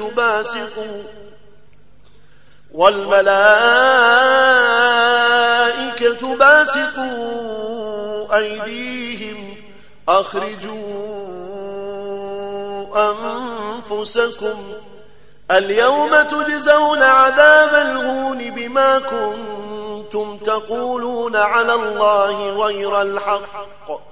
باسقوا والملائكة باسقوا أيديهم أخرجوا أنفسكم اليوم تجزون عذاب الهون بما كنتم تقولون على الله غير الحق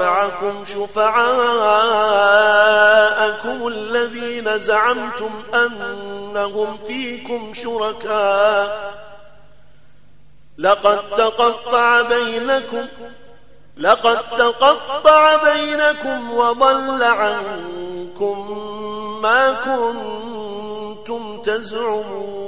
معكم شفعاءكم الذين زعمتم أنهم فيكم شركاء. لقد تقطع بينكم لقد تقطع بينكم وضل عنكم ما كنتم تزعمون.